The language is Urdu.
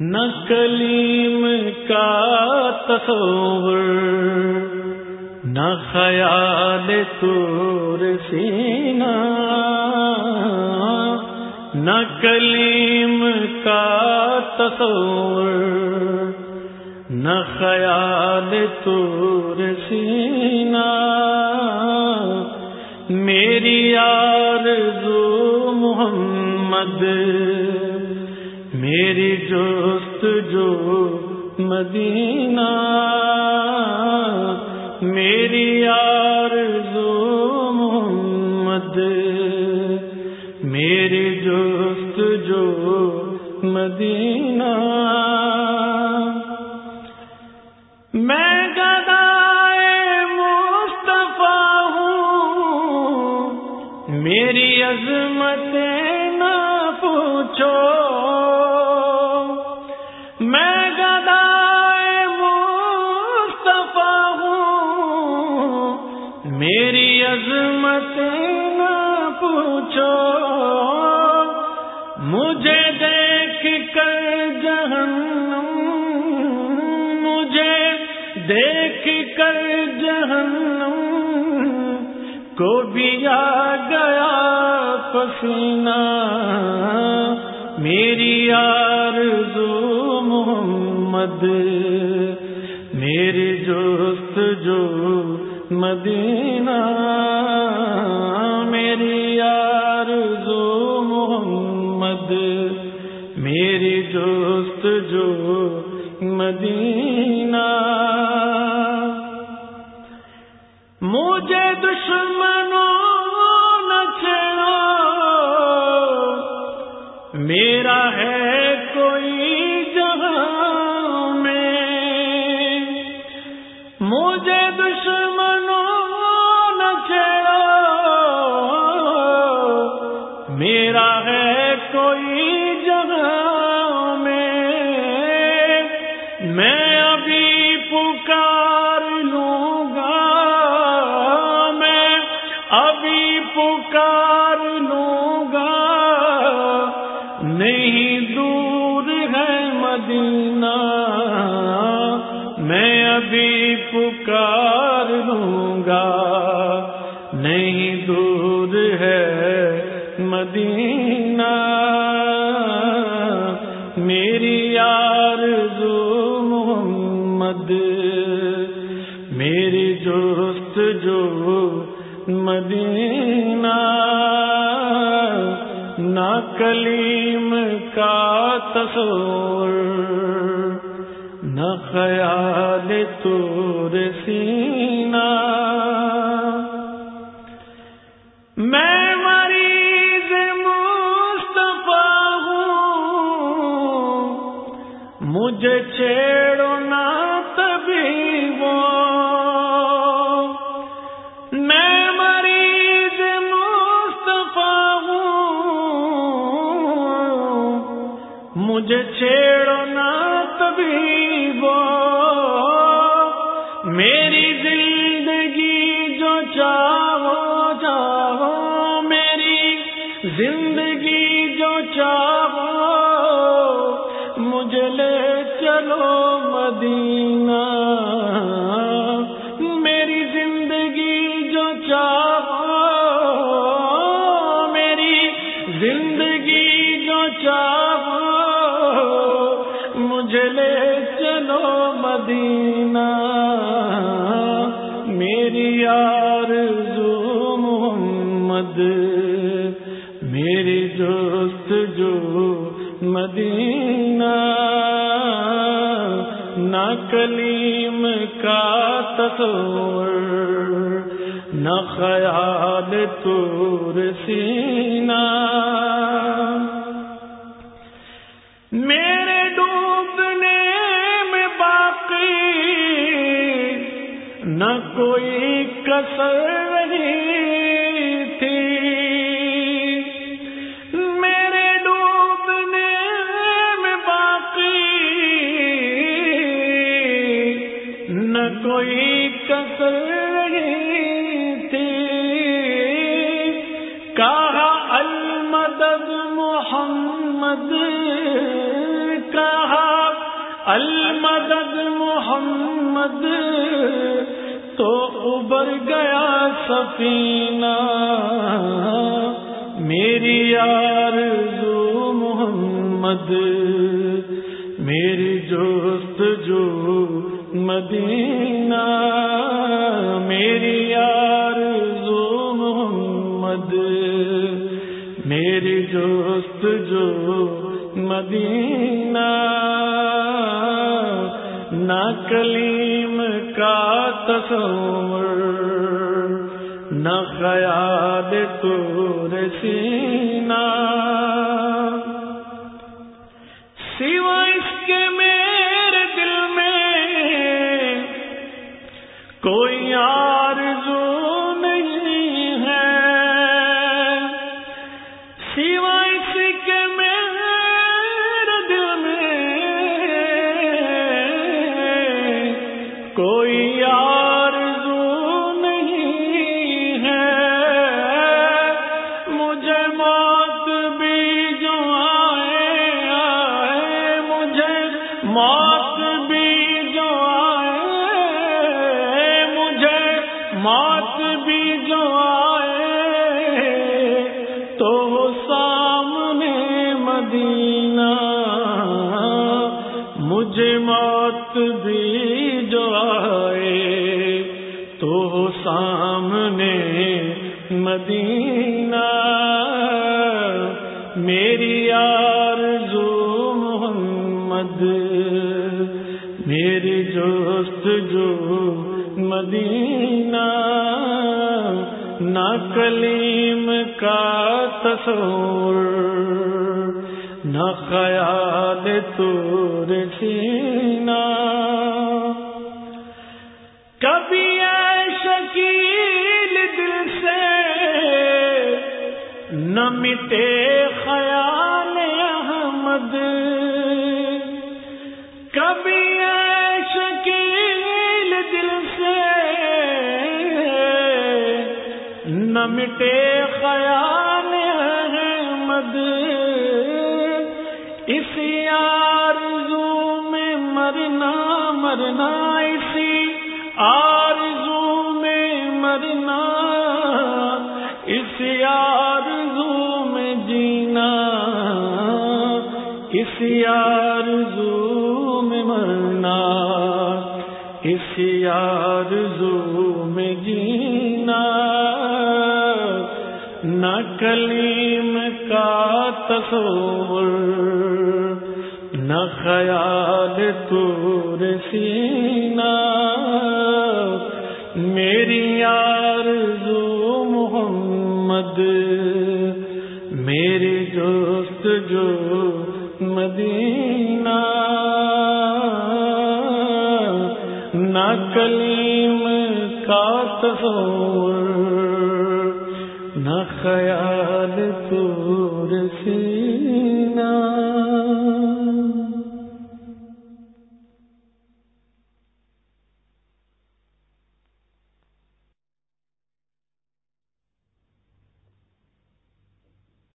نہ کلیم کا تصور نہ خیال تور سینا، نہ کلیم کا تصور نہ خیال تور سینا۔ میری یار محمد، میری جو مدینہ میری یار محمد میری جوست جو مدینہ۔ میں گدائے مصطفیٰ ہوں میری عظمت میری عظمت نہ پوچھو۔ مجھے دیکھ کر جہنم، مجھے دیکھ کر جہنم۔ کو بھی آ گیا پسینہ، میری یار محمد، میری جوست جو مدینہ میری یار محمد میری جوست جو مدینہ۔ مجھے دشمنوں نہ چھڑو میرا میرا ہے کوئی جگہ میں۔ میں ابھی پکار لوں گا میں ابھی پکار لوں گا نہیں دور ہے مدینہ، میں ابھی پکار میری یار محمد، میری دوست جو مدینہ، نہ کلیم کا تصور، نہ خیال تور سینہ مجھے چھیڑو نہ تبھی وہ۔ میں مریض مصطفیٰ ہوں۔ مجھے چھیڑو نہ تبھی وہ۔ میری تصور نہ خیال تور سینا۔ میرے ڈوبنے میں باقی نہ کوئی کسر رہی محمد کہا، المدد محمد، تو ابر گیا سفینہ۔ میری یار جو محمد، میری جوست جو مدینہ۔ میری جوست جو مدینہ نہ کلیم کا تصور نہ خیال تو سینہ موت بھی جو آئے، مجھے موت بھی جو آئے، تو سامنے مدینہ، مجھے موت بھی جو آئے، تو سامنے مدینہ۔ میری جوست جو مدینہ، نہ کلیم کا تصور، نہ خیال تور سینا کبھی اے شکیل دل سے نہ مٹے خیال احمد۔ کبھی نہ مٹے خیال احمد۔ اسی آرزو میں مرنا مرنا، اسی آرزو میں مرنا۔ اسی آرزو میں جینا اسی آرزو میں مرنا۔ اسی آرزو نہ کلیم کا تصور، نہ خیال تور سینا میری یار محمد، میری دوست جو مدینہ۔ نہ کلیم کا تصور خیال تور سے